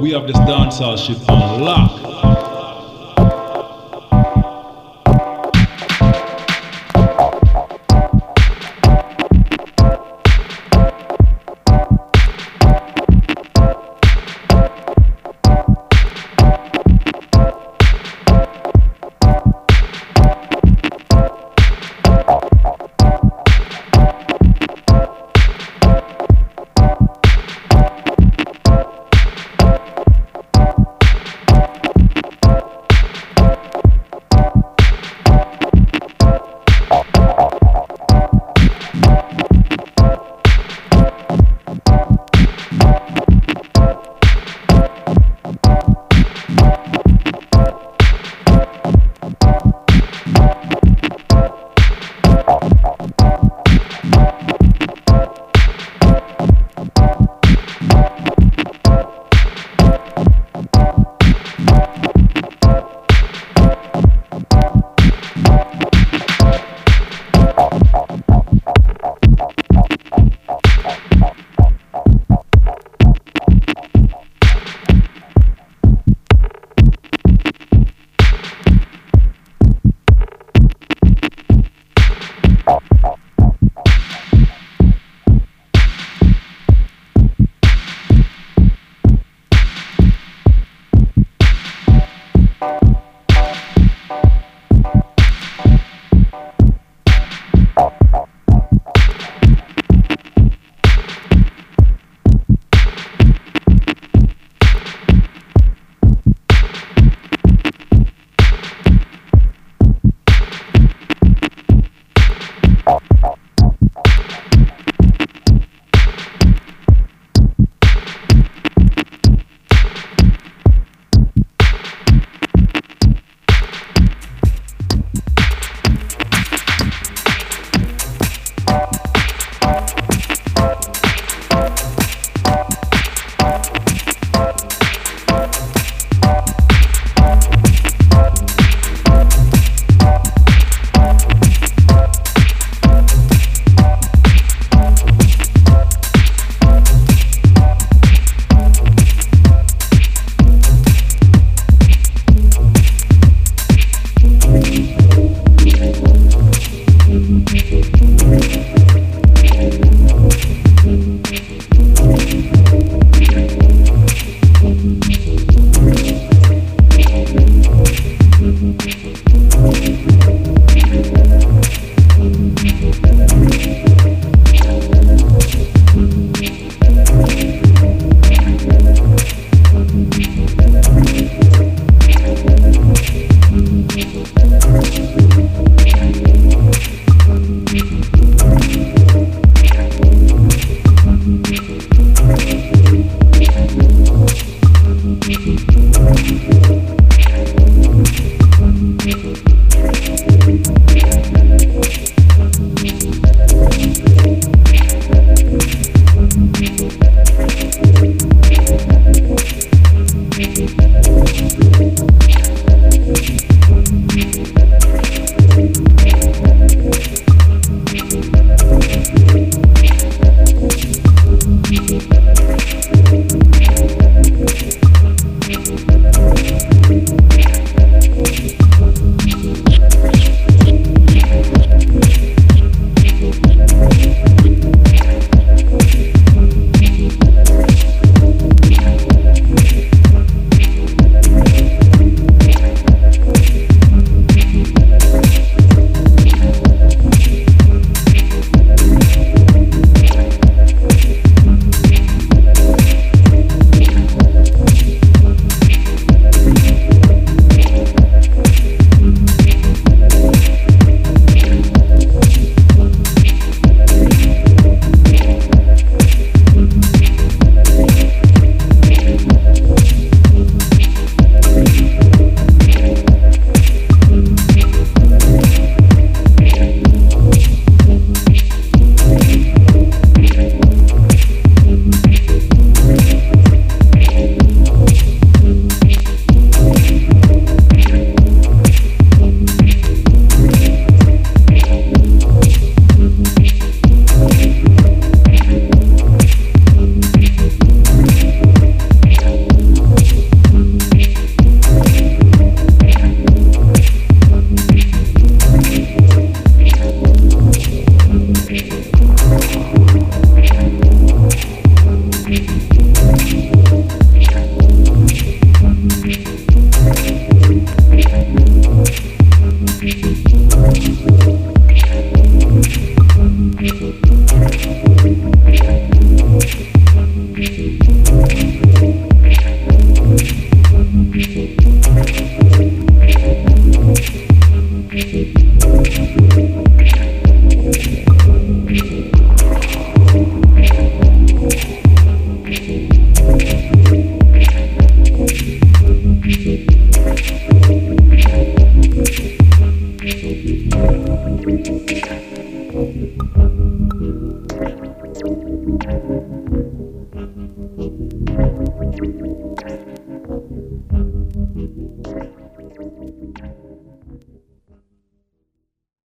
we have this dancehall shit on lock.